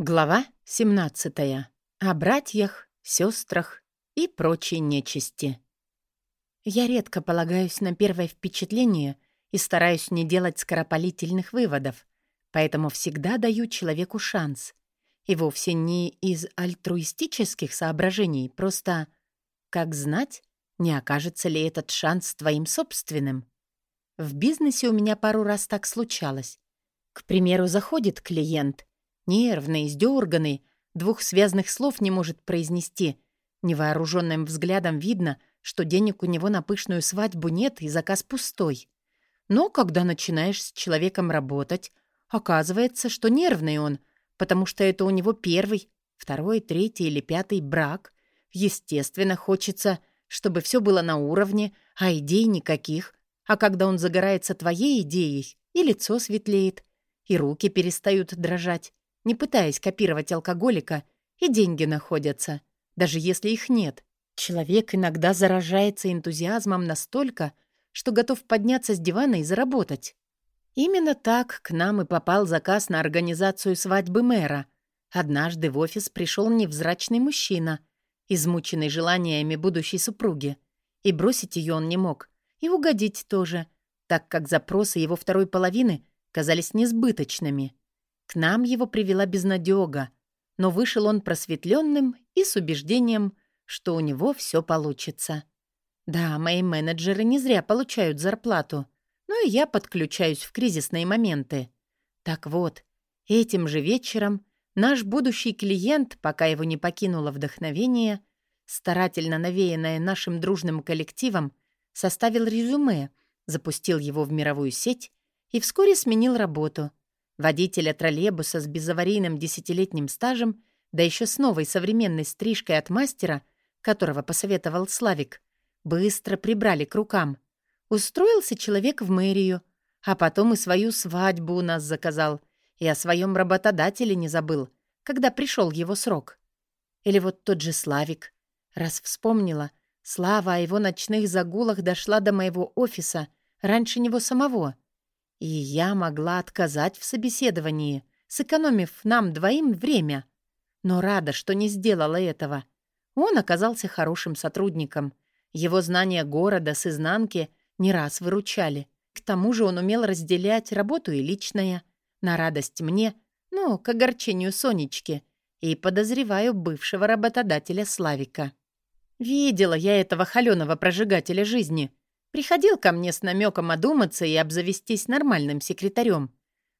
Глава 17. О братьях, сестрах и прочей нечисти. Я редко полагаюсь на первое впечатление и стараюсь не делать скоропалительных выводов, поэтому всегда даю человеку шанс. И вовсе не из альтруистических соображений, просто, как знать, не окажется ли этот шанс твоим собственным. В бизнесе у меня пару раз так случалось. К примеру, заходит клиент — Нервный, издерганный, двух связных слов не может произнести. Невооруженным взглядом видно, что денег у него на пышную свадьбу нет и заказ пустой. Но когда начинаешь с человеком работать, оказывается, что нервный он, потому что это у него первый, второй, третий или пятый брак. Естественно, хочется, чтобы все было на уровне, а идей никаких. А когда он загорается твоей идеей, и лицо светлеет, и руки перестают дрожать, не пытаясь копировать алкоголика, и деньги находятся, даже если их нет. Человек иногда заражается энтузиазмом настолько, что готов подняться с дивана и заработать. Именно так к нам и попал заказ на организацию свадьбы мэра. Однажды в офис пришел невзрачный мужчина, измученный желаниями будущей супруги. И бросить ее он не мог, и угодить тоже, так как запросы его второй половины казались несбыточными. К нам его привела безнадега, но вышел он просветленным и с убеждением, что у него все получится. Да, мои менеджеры не зря получают зарплату, но и я подключаюсь в кризисные моменты. Так вот, этим же вечером наш будущий клиент, пока его не покинуло вдохновение, старательно навеянное нашим дружным коллективом, составил резюме, запустил его в мировую сеть и вскоре сменил работу — Водителя троллейбуса с безаварийным десятилетним стажем, да еще с новой современной стрижкой от мастера, которого посоветовал Славик, быстро прибрали к рукам. Устроился человек в мэрию, а потом и свою свадьбу у нас заказал, и о своем работодателе не забыл, когда пришел его срок. Или вот тот же Славик. Раз вспомнила, слава о его ночных загулах дошла до моего офиса раньше него самого — и я могла отказать в собеседовании, сэкономив нам двоим время. Но рада, что не сделала этого. Он оказался хорошим сотрудником. Его знания города с изнанки не раз выручали. К тому же он умел разделять работу и личное. На радость мне, но к огорчению Сонечки. И подозреваю бывшего работодателя Славика. Видела я этого холеного прожигателя жизни — Приходил ко мне с намеком одуматься и обзавестись нормальным секретарем.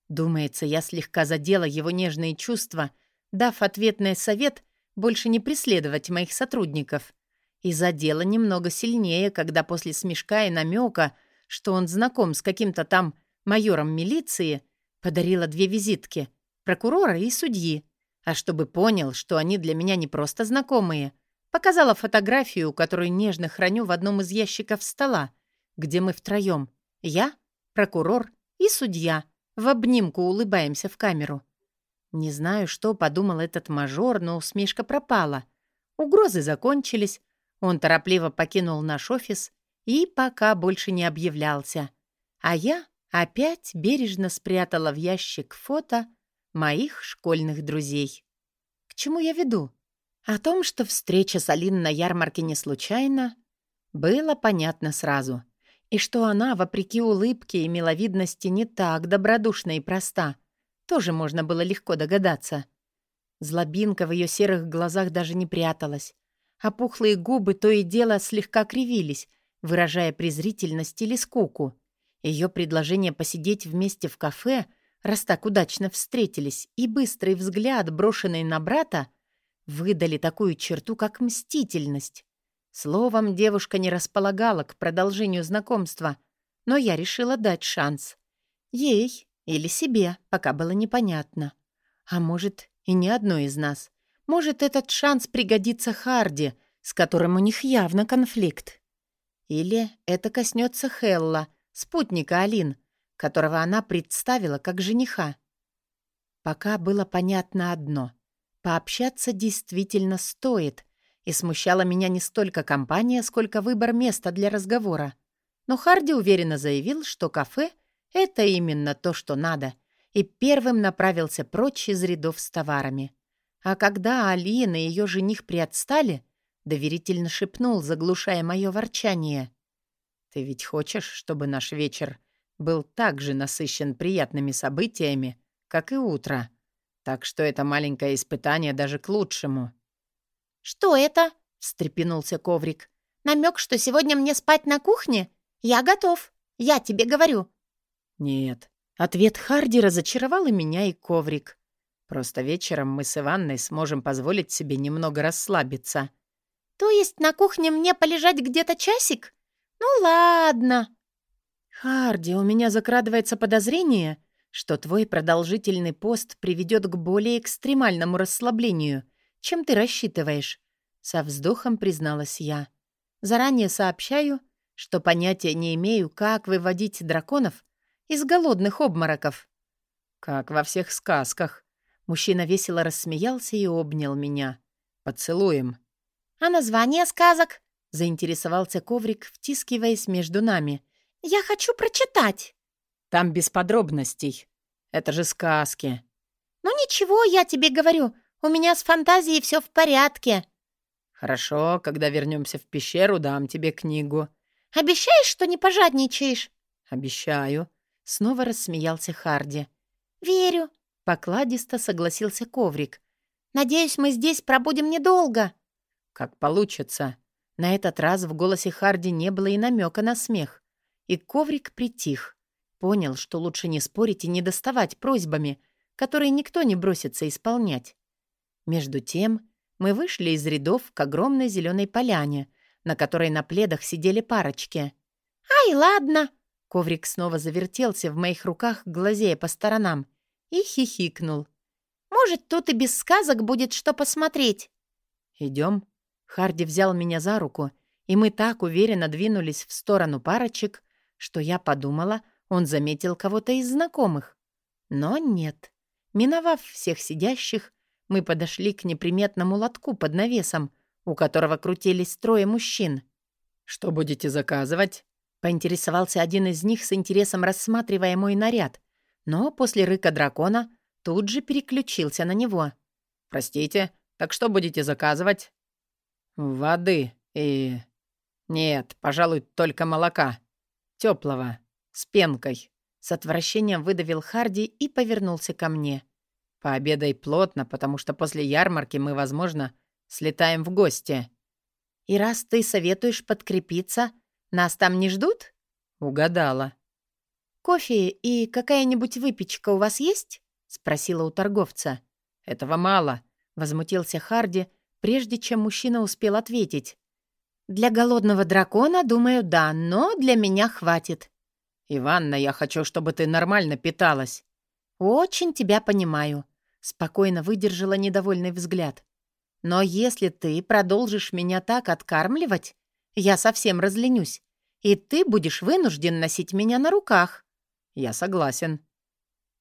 Думается, я слегка задела его нежные чувства, дав ответный совет больше не преследовать моих сотрудников. И задела немного сильнее, когда после смешка и намека, что он знаком с каким-то там майором милиции, подарила две визитки — прокурора и судьи. А чтобы понял, что они для меня не просто знакомые, показала фотографию, которую нежно храню в одном из ящиков стола — где мы втроем. Я, прокурор и судья. В обнимку улыбаемся в камеру. Не знаю, что подумал этот мажор, но усмешка пропала. Угрозы закончились. Он торопливо покинул наш офис и пока больше не объявлялся. А я опять бережно спрятала в ящик фото моих школьных друзей. К чему я веду? О том, что встреча с Алин на ярмарке не случайна, было понятно сразу и что она, вопреки улыбке и миловидности, не так добродушна и проста, тоже можно было легко догадаться. Злобинка в ее серых глазах даже не пряталась, а пухлые губы то и дело слегка кривились, выражая презрительность или скуку. Ее предложение посидеть вместе в кафе, раз так удачно встретились, и быстрый взгляд, брошенный на брата, выдали такую черту, как мстительность. Словом, девушка не располагала к продолжению знакомства, но я решила дать шанс. Ей или себе, пока было непонятно. А может, и не одной из нас. Может, этот шанс пригодится Харди, с которым у них явно конфликт. Или это коснется Хелла, спутника Алин, которого она представила как жениха. Пока было понятно одно. Пообщаться действительно стоит, и смущала меня не столько компания, сколько выбор места для разговора. Но Харди уверенно заявил, что кафе — это именно то, что надо, и первым направился прочь из рядов с товарами. А когда Алина и ее жених приотстали, доверительно шепнул, заглушая мое ворчание. «Ты ведь хочешь, чтобы наш вечер был так же насыщен приятными событиями, как и утро? Так что это маленькое испытание даже к лучшему». «Что это?» — встрепенулся коврик. «Намек, что сегодня мне спать на кухне? Я готов. Я тебе говорю». «Нет». Ответ Харди разочаровал и меня, и коврик. Просто вечером мы с Иванной сможем позволить себе немного расслабиться. «То есть на кухне мне полежать где-то часик? Ну ладно». «Харди, у меня закрадывается подозрение, что твой продолжительный пост приведет к более экстремальному расслаблению, чем ты рассчитываешь», — со вздохом призналась я. «Заранее сообщаю, что понятия не имею, как выводить драконов из голодных обмороков». «Как во всех сказках». Мужчина весело рассмеялся и обнял меня. «Поцелуем». «А название сказок?» — заинтересовался коврик, втискиваясь между нами. «Я хочу прочитать». «Там без подробностей. Это же сказки». «Ну ничего, я тебе говорю. У меня с фантазией все в порядке». «Хорошо, когда вернемся в пещеру, дам тебе книгу». «Обещаешь, что не пожадничаешь?» «Обещаю». Снова рассмеялся Харди. «Верю», — покладисто согласился коврик. «Надеюсь, мы здесь пробудем недолго». «Как получится». На этот раз в голосе Харди не было и намека на смех. И коврик притих. Понял, что лучше не спорить и не доставать просьбами, которые никто не бросится исполнять. Между тем мы вышли из рядов к огромной зеленой поляне, на которой на пледах сидели парочки. «Ай, ладно!» Коврик снова завертелся в моих руках, глазея по сторонам, и хихикнул. «Может, тут и без сказок будет что посмотреть?» «Идем?» Харди взял меня за руку, и мы так уверенно двинулись в сторону парочек, что я подумала, он заметил кого-то из знакомых. Но нет. Миновав всех сидящих, мы подошли к неприметному лотку под навесом, у которого крутились трое мужчин. «Что будете заказывать?» — поинтересовался один из них с интересом рассматривая мой наряд, но после рыка дракона тут же переключился на него. «Простите, так что будете заказывать?» «Воды и...» «Нет, пожалуй, только молока. Теплого, с пенкой». С отвращением выдавил Харди и повернулся ко мне. «Пообедай плотно, потому что после ярмарки мы, возможно, слетаем в гости». «И раз ты советуешь подкрепиться, нас там не ждут?» «Угадала». «Кофе и какая-нибудь выпечка у вас есть?» — спросила у торговца. «Этого мало», — возмутился Харди, прежде чем мужчина успел ответить. «Для голодного дракона, думаю, да, но для меня хватит». «Иванна, я хочу, чтобы ты нормально питалась». «Очень тебя понимаю», — спокойно выдержала недовольный взгляд. «Но если ты продолжишь меня так откармливать, я совсем разленюсь, и ты будешь вынужден носить меня на руках». «Я согласен».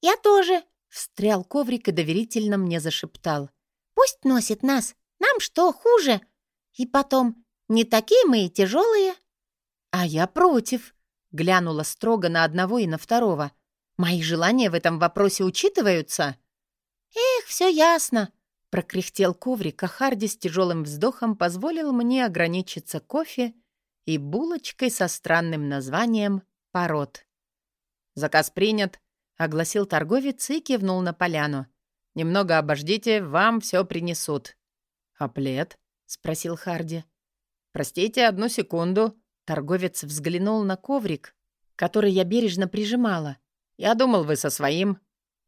«Я тоже», — встрял коврик и доверительно мне зашептал. «Пусть носит нас, нам что, хуже? И потом, не такие мы и тяжелые. А я против, глянула строго на одного и на второго. Мои желания в этом вопросе учитываются? Эх, все ясно, прокряхтел коврик, а Харди с тяжелым вздохом позволил мне ограничиться кофе и булочкой со странным названием «Пород». «Заказ принят», — огласил торговец и кивнул на поляну. «Немного обождите, вам все принесут». «А плед?» — спросил Харди. «Простите, одну секунду». Торговец взглянул на коврик, который я бережно прижимала. «Я думал, вы со своим».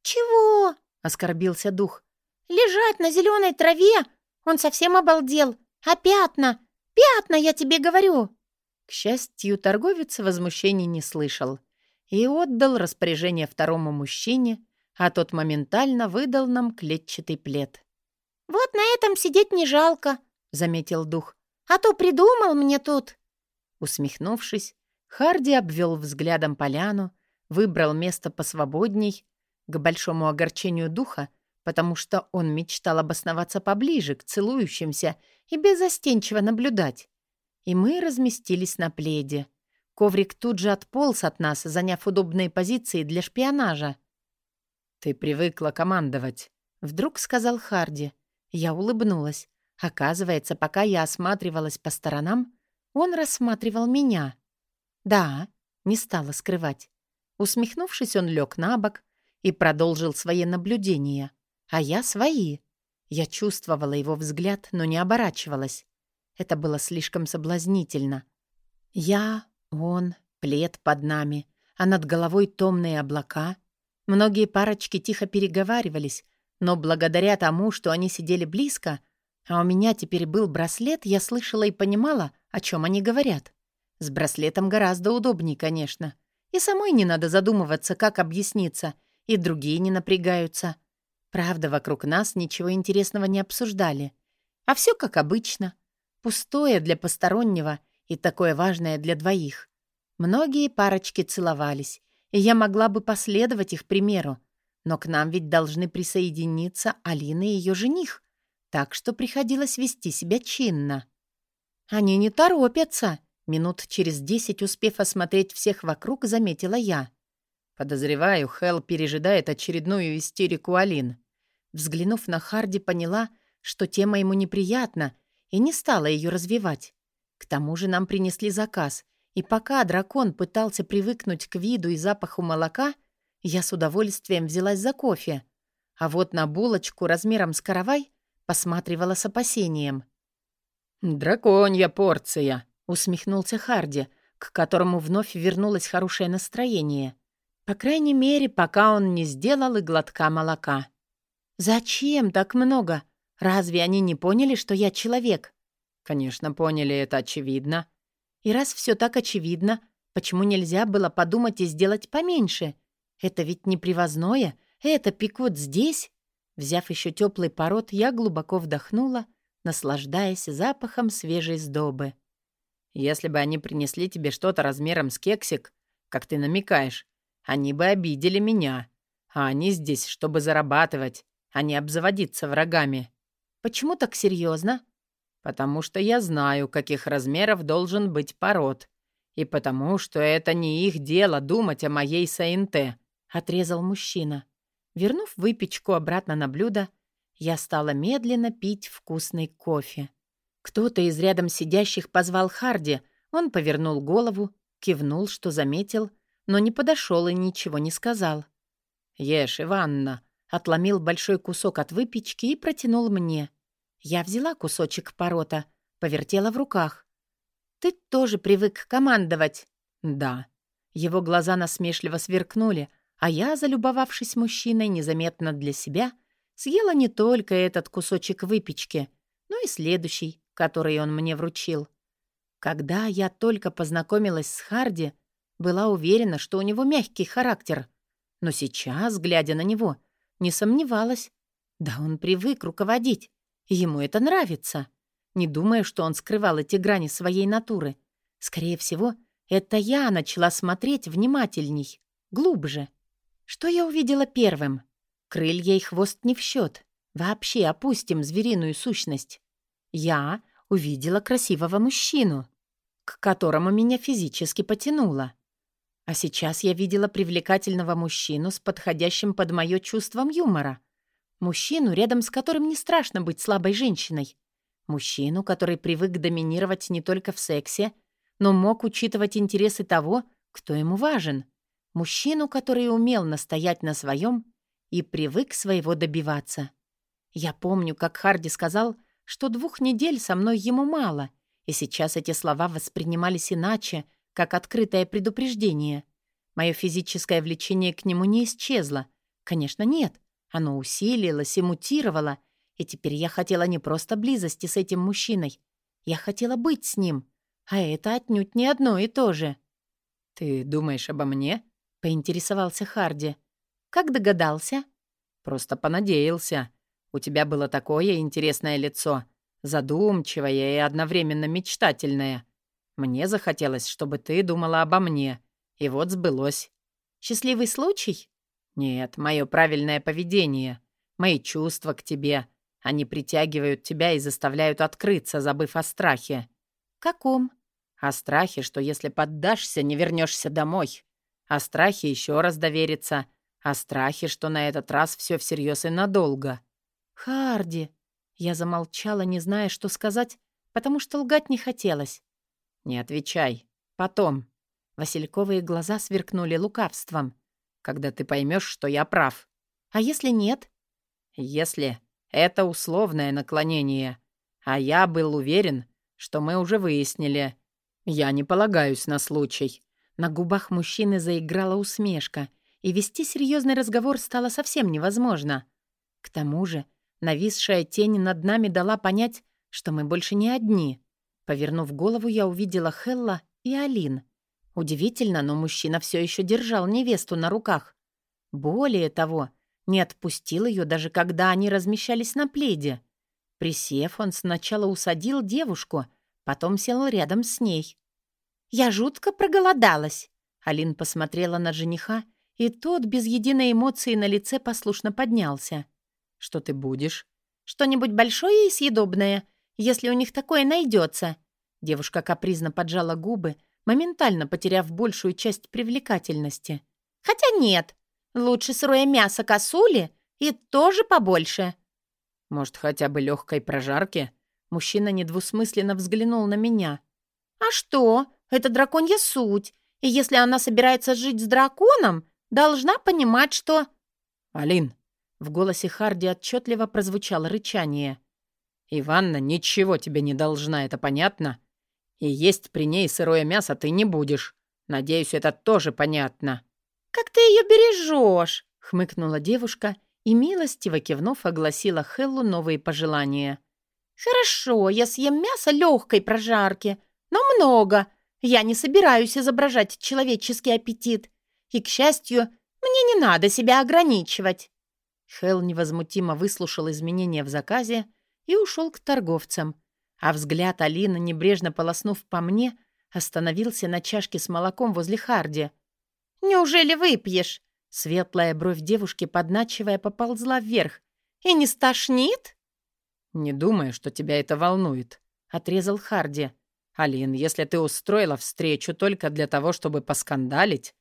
«Чего?» — оскорбился дух. «Лежать на зеленой траве? Он совсем обалдел. А пятна? Пятна, я тебе говорю!» К счастью, торговец возмущения не слышал и отдал распоряжение второму мужчине, а тот моментально выдал нам клетчатый плед. «Вот на этом сидеть не жалко», — заметил дух. «А то придумал мне тут». Усмехнувшись, Харди обвел взглядом поляну, выбрал место посвободней, к большому огорчению духа, потому что он мечтал обосноваться поближе к целующимся и безостенчиво наблюдать. И мы разместились на пледе. Коврик тут же отполз от нас, заняв удобные позиции для шпионажа. «Ты привыкла командовать», — вдруг сказал Харди. Я улыбнулась. Оказывается, пока я осматривалась по сторонам, он рассматривал меня. «Да», — не стала скрывать. Усмехнувшись, он лег на бок и продолжил свои наблюдения, а я свои. Я чувствовала его взгляд, но не оборачивалась. Это было слишком соблазнительно. Я, он, плед под нами, а над головой томные облака. Многие парочки тихо переговаривались, но благодаря тому, что они сидели близко, а у меня теперь был браслет, я слышала и понимала, о чем они говорят. С браслетом гораздо удобней, конечно. И самой не надо задумываться, как объясниться, и другие не напрягаются. Правда, вокруг нас ничего интересного не обсуждали. А все как обычно. Пустое для постороннего и такое важное для двоих. Многие парочки целовались, и я могла бы последовать их примеру. Но к нам ведь должны присоединиться Алина и ее жених, так что приходилось вести себя чинно. «Они не торопятся», — минут через десять, успев осмотреть всех вокруг, заметила я. Подозреваю, Хелл пережидает очередную истерику Алин. Взглянув на Харди, поняла, что тема ему неприятна, и не стала ее развивать. К тому же нам принесли заказ, и пока дракон пытался привыкнуть к виду и запаху молока, я с удовольствием взялась за кофе. А вот на булочку размером с каравай посматривала с опасением. «Драконья порция», — усмехнулся Харди, к которому вновь вернулось хорошее настроение. По крайней мере, пока он не сделал и глотка молока. «Зачем так много? Разве они не поняли, что я человек?» «Конечно, поняли, это очевидно», и раз все так очевидно, почему нельзя было подумать и сделать поменьше? Это ведь не привозное, это пекут здесь. Взяв еще теплый пород, я глубоко вдохнула, наслаждаясь запахом свежей сдобы. «Если бы они принесли тебе что-то размером с кексик, как ты намекаешь, они бы обидели меня. А они здесь, чтобы зарабатывать, а не обзаводиться врагами». «Почему так серьезно? Потому что я знаю, каких размеров должен быть пород. И потому что это не их дело думать о моей СНТ», — отрезал мужчина. Вернув выпечку обратно на блюдо, я стала медленно пить вкусный кофе. Кто-то из рядом сидящих позвал Харди. Он повернул голову, кивнул, что заметил, но не подошел и ничего не сказал. «Ешь, Иванна», — отломил большой кусок от выпечки и протянул мне. Я взяла кусочек порота, повертела в руках. «Ты тоже привык командовать?» «Да». Его глаза насмешливо сверкнули, а я, залюбовавшись мужчиной незаметно для себя, съела не только этот кусочек выпечки, но и следующий, который он мне вручил. Когда я только познакомилась с Харди, была уверена, что у него мягкий характер. Но сейчас, глядя на него, не сомневалась. Да он привык руководить. Ему это нравится. Не думая, что он скрывал эти грани своей натуры. Скорее всего, это я начала смотреть внимательней, глубже. Что я увидела первым? Крылья и хвост не в счет. Вообще опустим звериную сущность. Я увидела красивого мужчину, к которому меня физически потянуло. А сейчас я видела привлекательного мужчину с подходящим под мое чувством юмора — Мужчину, рядом с которым не страшно быть слабой женщиной. Мужчину, который привык доминировать не только в сексе, но мог учитывать интересы того, кто ему важен. Мужчину, который умел настоять на своем и привык своего добиваться. Я помню, как Харди сказал, что двух недель со мной ему мало, и сейчас эти слова воспринимались иначе, как открытое предупреждение. Мое физическое влечение к нему не исчезло. Конечно, нет. Оно усилилось и мутировало, и теперь я хотела не просто близости с этим мужчиной. Я хотела быть с ним, а это отнюдь не одно и то же. «Ты думаешь обо мне?» — поинтересовался Харди. «Как догадался?» «Просто понадеялся. У тебя было такое интересное лицо, задумчивое и одновременно мечтательное. Мне захотелось, чтобы ты думала обо мне, и вот сбылось». «Счастливый случай?» Нет, мое правильное поведение, мои чувства к тебе. Они притягивают тебя и заставляют открыться, забыв о страхе. Каком? О страхе, что если поддашься, не вернешься домой. О страхе еще раз довериться, о страхе, что на этот раз все всерьез и надолго. «Харди!» Я замолчала, не зная, что сказать, потому что лгать не хотелось. «Не отвечай. Потом». Васильковые глаза сверкнули лукавством. «Когда ты поймешь, что я прав». «А если нет?» «Если это условное наклонение. А я был уверен, что мы уже выяснили. Я не полагаюсь на случай». На губах мужчины заиграла усмешка, и вести серьезный разговор стало совсем невозможно. К тому же Нависшая тень над нами дала понять, что мы больше не одни. Повернув голову, я увидела Хелла и Алин. Удивительно, но мужчина все еще держал невесту на руках. Более того, не отпустил ее, даже когда они размещались на пледе. Присев, он сначала усадил девушку, потом сел рядом с ней. «Я жутко проголодалась», — Алин посмотрела на жениха, и тот без единой эмоции на лице послушно поднялся. Что ты будешь? Что-нибудь большое и съедобное, если у них такое найдется. Девушка капризно поджала губы, моментально потеряв большую часть привлекательности. Хотя нет, лучше сырое мясо косули и тоже побольше. Может, хотя бы легкой прожарки? Мужчина недвусмысленно взглянул на меня. А что? Это драконья суть. И если она собирается жить с драконом, должна понимать, что... Алин, в голосе Харди отчетливо прозвучало рычание. «Иванна ничего тебе не должна, это понятно? И есть при ней сырое мясо ты не будешь. Надеюсь, это тоже понятно». «Как ты ее бережешь?» — хмыкнула девушка и, милостиво кивнув, огласила Хеллу новые пожелания. «Хорошо, я съем мясо легкой прожарки, но много. Я не собираюсь изображать человеческий аппетит. И, к счастью, мне не надо себя ограничивать». Хелл невозмутимо выслушал изменения в заказе и ушел к торговцам, а взгляд Алины, небрежно полоснув по мне, остановился на чашке с молоком возле Харди. «Неужели выпьешь?» Светлая бровь девушки, подначивая, поползла вверх. «И не стошнит?» «Не думаю, что тебя это волнует», — отрезал Харди. «Алин, если ты устроила встречу только для того, чтобы поскандалить...»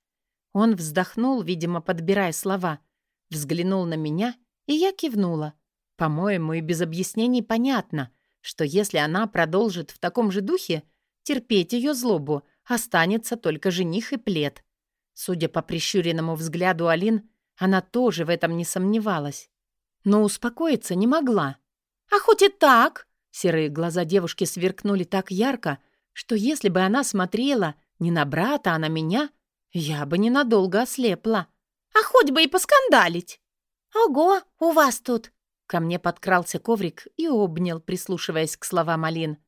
Он вздохнул, видимо, подбирая слова — Взглянул на меня, и я кивнула. По-моему, и без объяснений понятно, что если она продолжит в таком же духе, терпеть ее злобу останется только жених и плед. Судя по прищуренному взгляду Алин, она тоже в этом не сомневалась. Но успокоиться не могла. «А хоть и так!» Серые глаза девушки сверкнули так ярко, что если бы она смотрела не на брата, а на меня, я бы ненадолго ослепла. А хоть бы и поскандалить. Ого, у вас тут. Ко мне подкрался коврик и обнял, прислушиваясь к словам Алин.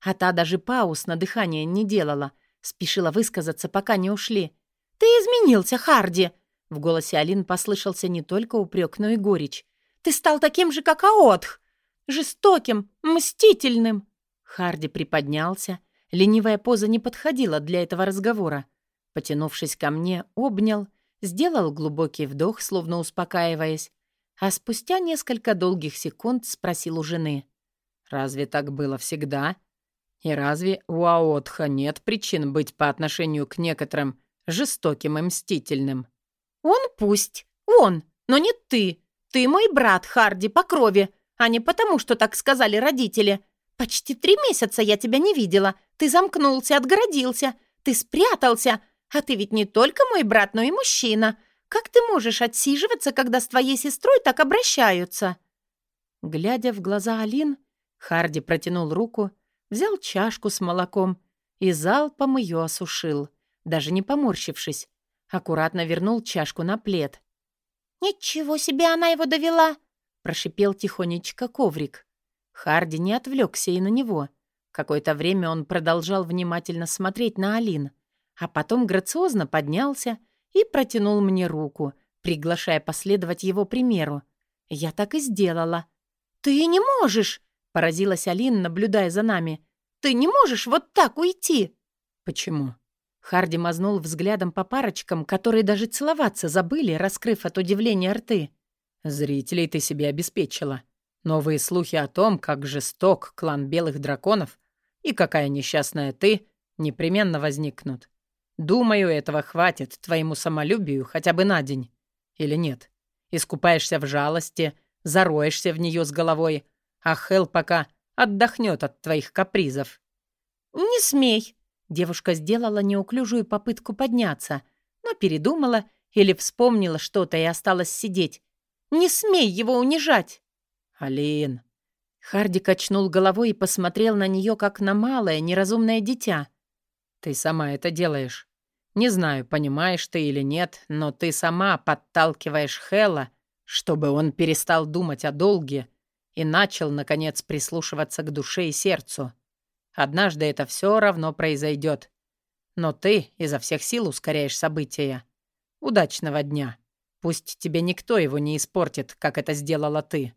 А та даже пауз на дыхание не делала. Спешила высказаться, пока не ушли. «Ты изменился, Харди!» В голосе Алин послышался не только упрек, но и горечь. «Ты стал таким же, как Аотх! Жестоким, мстительным!» Харди приподнялся. Ленивая поза не подходила для этого разговора. Потянувшись ко мне, обнял — сделал глубокий вдох, словно успокаиваясь, а спустя несколько долгих секунд спросил у жены. «Разве так было всегда? И разве у Аотха нет причин быть по отношению к некоторым жестоким и мстительным?» «Он пусть. Он, но не ты. Ты мой брат Харди по крови, а не потому, что так сказали родители. Почти три месяца я тебя не видела. Ты замкнулся, отгородился. Ты спрятался, а ты ведь не только мой брат, но и мужчина. Как ты можешь отсиживаться, когда с твоей сестрой так обращаются?» Глядя в глаза Алин, Харди протянул руку, взял чашку с молоком и залпом ее осушил, даже не поморщившись. Аккуратно вернул чашку на плед. «Ничего себе она его довела!» — прошипел тихонечко коврик. Харди не отвлекся и на него. Какое-то время он продолжал внимательно смотреть на Алин — а потом грациозно поднялся и протянул мне руку, приглашая последовать его примеру. Я так и сделала. «Ты не можешь!» — поразилась Алин, наблюдая за нами. «Ты не можешь вот так уйти!» «Почему?» Харди мазнул взглядом по парочкам, которые даже целоваться забыли, раскрыв от удивления рты. «Зрителей ты себе обеспечила. Новые слухи о том, как жесток клан белых драконов и какая несчастная ты, непременно возникнут. Думаю, этого хватит твоему самолюбию хотя бы на день. Или нет? Искупаешься в жалости, зароешься в нее с головой, а Хел пока отдохнет от твоих капризов. «Не смей!» Девушка сделала неуклюжую попытку подняться, но передумала или вспомнила что-то и осталась сидеть. «Не смей его унижать!» «Алин!» Харди качнул головой и посмотрел на нее, как на малое, неразумное дитя. «Ты сама это делаешь. Не знаю, понимаешь ты или нет, но ты сама подталкиваешь Хела, чтобы он перестал думать о долге и начал, наконец, прислушиваться к душе и сердцу. Однажды это все равно произойдет. Но ты изо всех сил ускоряешь события. Удачного дня. Пусть тебе никто его не испортит, как это сделала ты».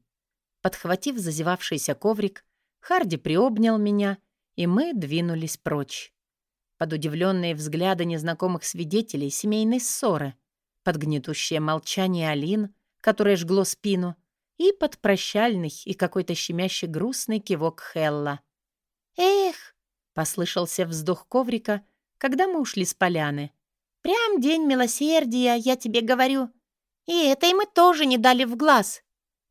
Подхватив зазевавшийся коврик, Харди приобнял меня, и мы двинулись прочь. Под удивленные взгляды незнакомых свидетелей семейной ссоры, под гнетущее молчание Алин, которое жгло спину, и под прощальный и какой-то щемящий грустный кивок Хелла. «Эх!» — послышался вздох коврика, когда мы ушли с поляны. «Прям день милосердия, я тебе говорю. И этой мы тоже не дали в глаз».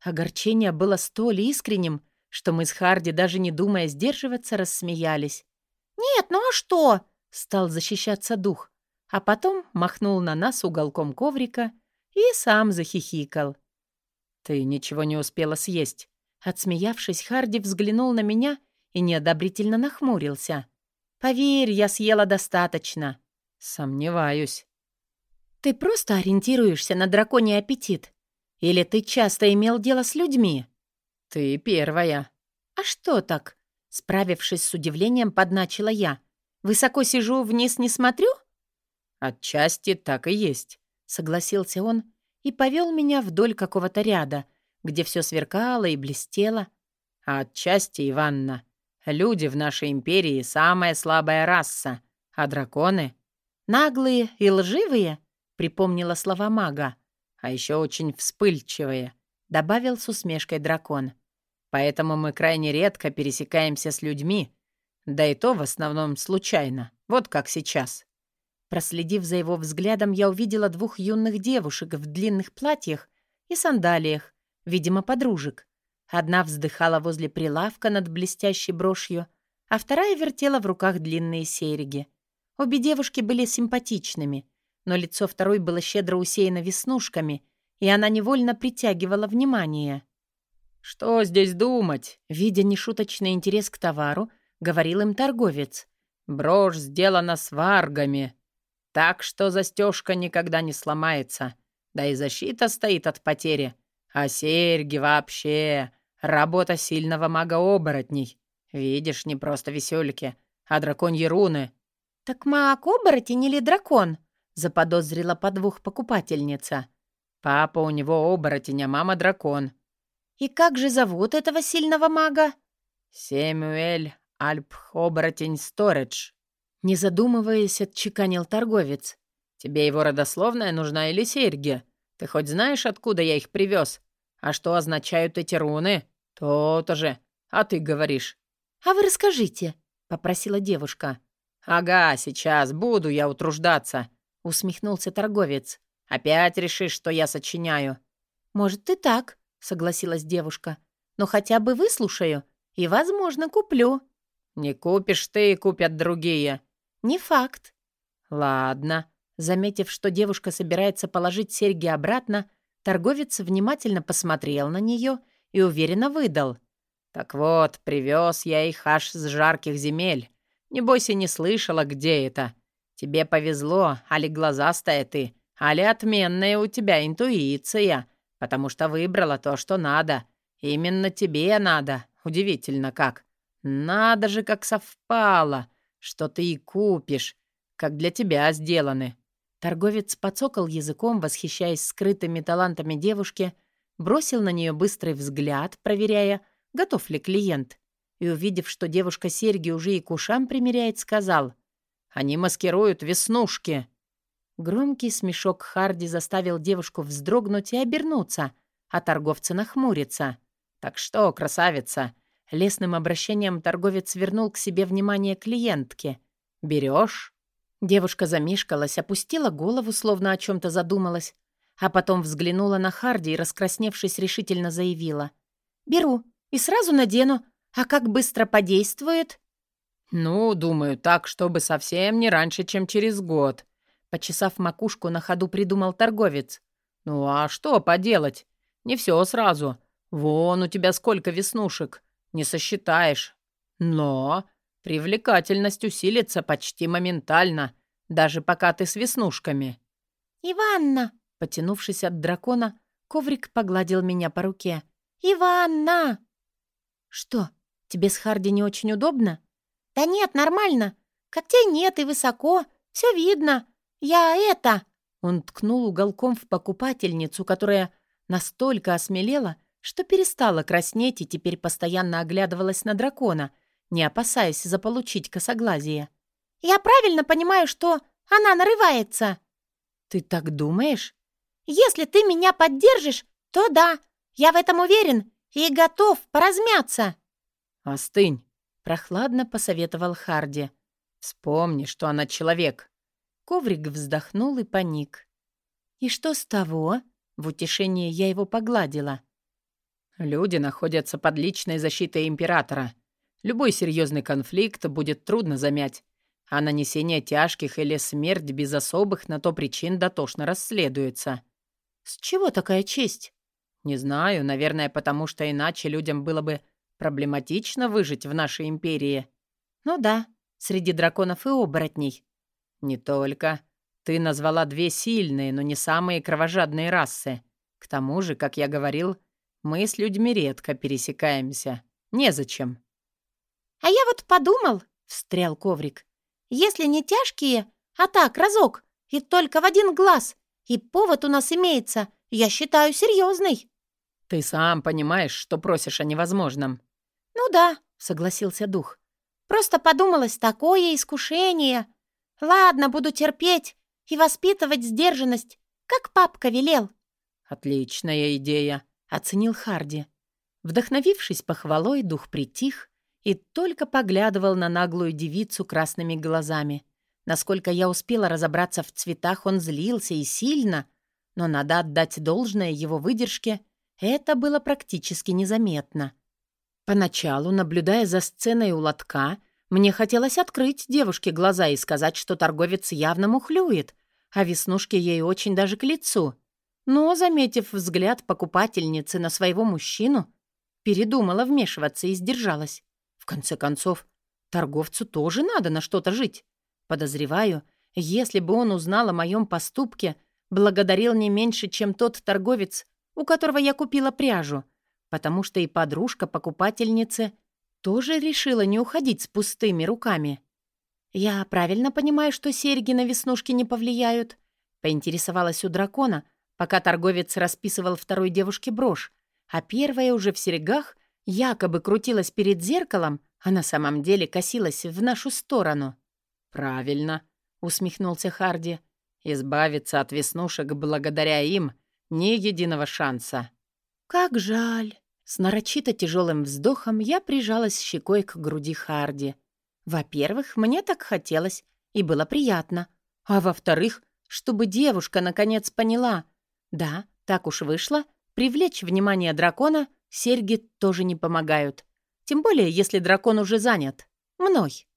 Огорчение было столь искренним, что мы с Харди, даже не думая сдерживаться, рассмеялись. «Нет, ну а что?» — стал защищаться дух, а потом махнул на нас уголком коврика и сам захихикал. «Ты ничего не успела съесть». Отсмеявшись, Харди взглянул на меня и неодобрительно нахмурился. «Поверь, я съела достаточно». «Сомневаюсь». «Ты просто ориентируешься на драконий аппетит. Или ты часто имел дело с людьми?» «Ты первая». «А что так?» Справившись с удивлением, подначила я. «Высоко сижу, вниз не смотрю?» «Отчасти так и есть», — согласился он и повел меня вдоль какого-то ряда, где все сверкало и блестело. «А отчасти, Иванна, люди в нашей империи — самая слабая раса, а драконы — наглые и лживые», — припомнила слова мага. «А еще очень вспыльчивые», — добавил с усмешкой дракон. «Поэтому мы крайне редко пересекаемся с людьми, да и то в основном случайно, вот как сейчас». Проследив за его взглядом, я увидела двух юных девушек в длинных платьях и сандалиях, видимо, подружек. Одна вздыхала возле прилавка над блестящей брошью, а вторая вертела в руках длинные серьги. Обе девушки были симпатичными, но лицо второй было щедро усеяно веснушками, и она невольно притягивала внимание. «Что здесь думать?» Видя нешуточный интерес к товару, говорил им торговец. «Брошь сделана сваргами. Так что застежка никогда не сломается. Да и защита стоит от потери. А серьги вообще... Работа сильного мага-оборотней. Видишь, не просто весельки, а драконьи руны. «Так маг-оборотень или дракон?» — заподозрила подвух покупательница. «Папа у него оборотень, а мама дракон». «И как же зовут этого сильного мага?» «Сэмюэль Альп-оборотень Сторидж». Не задумываясь, отчеканил торговец. «Тебе его родословная нужна или серьги? Ты хоть знаешь, откуда я их привез? А что означают эти руны? То-то же. А ты говоришь». «А вы расскажите», — попросила девушка. «Ага, сейчас буду я утруждаться», — усмехнулся торговец. «Опять решишь, что я сочиняю?» «Может, и так», — согласилась девушка. «Но хотя бы выслушаю и, возможно, куплю». «Не купишь ты, купят другие», «Не факт». «Ладно». Заметив, что девушка собирается положить серьги обратно, торговец внимательно посмотрел на нее и уверенно выдал. «Так вот, привез я их аж с жарких земель. Не бойся, не слышала, где это. Тебе повезло, али глазастая ты, али отменная у тебя интуиция, потому что выбрала то, что надо. Именно тебе надо. Удивительно как. Надо же, как совпало что ты и купишь, как для тебя сделаны». Торговец подсокал языком, восхищаясь скрытыми талантами девушки, бросил на нее быстрый взгляд, проверяя, готов ли клиент, и, увидев, что девушка серьги уже и к ушам примеряет, сказал «Они маскируют веснушки». Громкий смешок Харди заставил девушку вздрогнуть и обернуться, а торговца нахмуриться. «Так что, красавица, Лесным обращением торговец вернул к себе внимание клиентки. «Берешь?» Девушка замешкалась, опустила голову, словно о чем-то задумалась, а потом взглянула на Харди и, раскрасневшись, решительно заявила. «Беру и сразу надену. А как быстро подействует?» «Ну, думаю, так, чтобы совсем не раньше, чем через год», — почесав макушку на ходу, придумал торговец. «Ну а что поделать? Не все сразу. Вон у тебя сколько веснушек. Не сосчитаешь. Но привлекательность усилится почти моментально, даже пока ты с веснушками». «Иванна!» — потянувшись от дракона, коврик погладил меня по руке. «Иванна!» «Что, тебе с Харди не очень удобно?» «Да нет, нормально. Когтей нет и высоко. Все видно. Я это...» Он ткнул уголком в покупательницу, которая настолько осмелела, что перестала краснеть и теперь постоянно оглядывалась на дракона, не опасаясь заполучить косоглазие. «Я правильно понимаю, что она нарывается?» «Ты так думаешь?» «Если ты меня поддержишь, то да, я в этом уверен и готов поразмяться». «Остынь», — прохладно посоветовал Харди. «Вспомни, что она человек». Коврик вздохнул и паник. «И что с того?» В утешение я его погладила. «Люди находятся под личной защитой императора. Любой серьезный конфликт будет трудно замять, а нанесение тяжких или смерть без особых на то причин дотошно расследуется». «С чего такая честь?» «Не знаю, наверное, потому что иначе людям было бы проблематично выжить в нашей империи». «Ну да, среди драконов и оборотней». «Не только. Ты назвала две сильные, но не самые кровожадные расы. К тому же, как я говорил, мы с людьми редко пересекаемся. Незачем». «А я вот подумал», — встрял коврик, «если не тяжкие, а так, разок, и только в один глаз, и повод у нас имеется, я считаю серьезный». «Ты сам понимаешь, что просишь о невозможном». «Ну да», — согласился дух. «Просто подумалось, такое искушение. Ладно, буду терпеть и воспитывать сдержанность, как папка велел». «Отличная идея», — оценил Харди. Вдохновившись похвалой, дух притих и только поглядывал на наглую девицу красными глазами. Насколько я успела разобраться в цветах, он злился и сильно, но надо отдать должное его выдержке, это было практически незаметно. Поначалу, наблюдая за сценой у лотка, мне хотелось открыть девушке глаза и сказать, что торговец явно мухлюет, а веснушки ей очень даже к лицу. Но, заметив взгляд покупательницы на своего мужчину, передумала вмешиваться и сдержалась. В конце концов, торговцу тоже надо на что-то жить. Подозреваю, если бы он узнал о моем поступке, благодарил не меньше, чем тот торговец, у которого я купила пряжу, потому что и подружка покупательницы тоже решила не уходить с пустыми руками. «Я правильно понимаю, что серьги на веснушки не повлияют?» — поинтересовалась у дракона, пока торговец расписывал второй девушке брошь, а первая уже в серьгах якобы крутилась перед зеркалом, а на самом деле косилась в нашу сторону. «Правильно», — усмехнулся Харди. «Избавиться от веснушек благодаря им ни единого шанса». «Как жаль!» С нарочито тяжелым вздохом я прижалась щекой к груди Харди. Во-первых, мне так хотелось, и было приятно. А во-вторых, чтобы девушка наконец поняла. Да, так уж вышло, привлечь внимание дракона серьги тоже не помогают. Тем более, если дракон уже занят. Мной.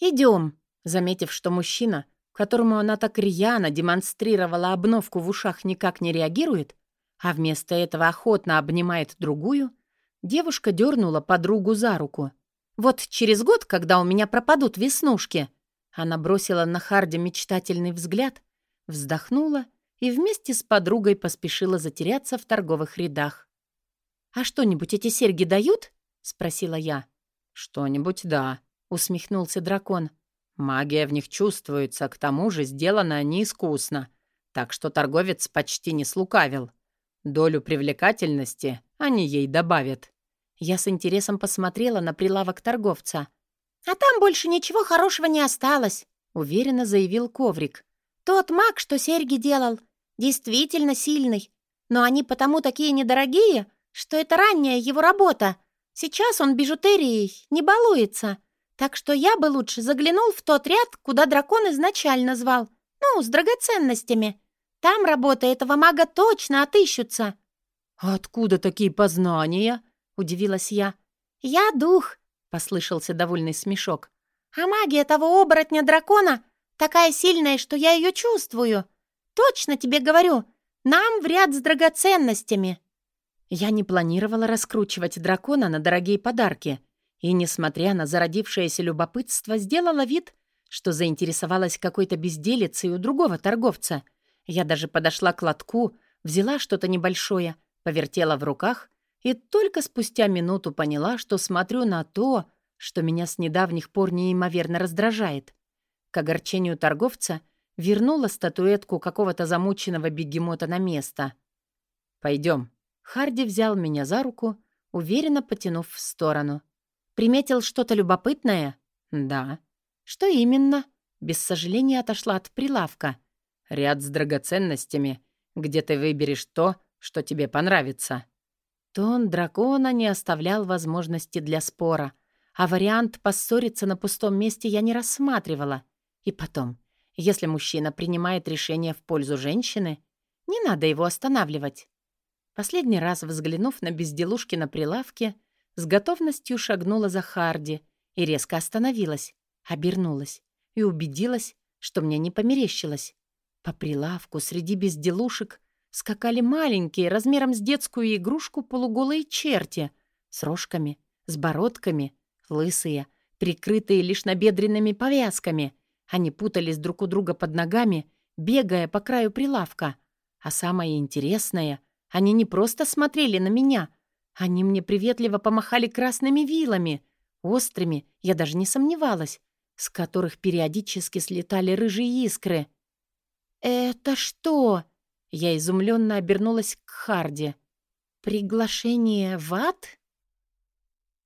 «Идем», заметив, что мужчина, которому она так рьяно демонстрировала обновку в ушах, никак не реагирует, а вместо этого охотно обнимает другую, девушка дернула подругу за руку. «Вот через год, когда у меня пропадут веснушки», она бросила на Харди мечтательный взгляд, вздохнула и вместе с подругой поспешила затеряться в торговых рядах. «А что-нибудь эти серьги дают?» — спросила я. «Что-нибудь да», — усмехнулся дракон. «Магия в них чувствуется, к тому же сделаны они искусно, так что торговец почти не слукавил. Долю привлекательности они ей добавят. Я с интересом посмотрела на прилавок торговца. «А там больше ничего хорошего не осталось», — уверенно заявил коврик. «Тот маг, что серьги делал, действительно сильный. Но они потому такие недорогие, что это ранняя его работа. Сейчас он бижутерией не балуется. Так что я бы лучше заглянул в тот ряд, куда дракон изначально звал. Ну, с драгоценностями. Там работа этого мага точно отыщутся». «Откуда такие познания?» — удивилась я. «Я дух», — послышался довольный смешок. «А магия того оборотня-дракона такая сильная, что я ее чувствую. Точно тебе говорю, нам в ряд с драгоценностями». Я не планировала раскручивать дракона на дорогие подарки и, несмотря на зародившееся любопытство, сделала вид, что заинтересовалась какой-то безделицей у другого торговца. Я даже подошла к лотку, взяла что-то небольшое, повертела в руках и только спустя минуту поняла, что смотрю на то, что меня с недавних пор неимоверно раздражает. К огорчению торговца вернула статуэтку какого-то замученного бегемота на место. «Пойдем». Харди взял меня за руку, уверенно потянув в сторону. «Приметил что-то любопытное?» «Да». «Что именно?» Без сожаления отошла от прилавка. «Ряд с драгоценностями, где ты выберешь то, что тебе понравится». Тон дракона не оставлял возможности для спора, а вариант поссориться на пустом месте я не рассматривала. И потом, если мужчина принимает решение в пользу женщины, не надо его останавливать. Последний раз взглянув на безделушки на прилавке, с готовностью шагнула за Харди и резко остановилась, обернулась и убедилась, что мне не померещилось. По прилавку среди безделушек скакали маленькие, размером с детскую игрушку полуголые черти, с рожками, с бородками, лысые, прикрытые лишь набедренными повязками. Они путались друг у друга под ногами, бегая по краю прилавка. А самое интересное, они не просто смотрели на меня, они мне приветливо помахали красными вилами, острыми, я даже не сомневалась, с которых периодически слетали рыжие искры. «Это что?» Я изумленно обернулась к Харди. «Приглашение в ад?»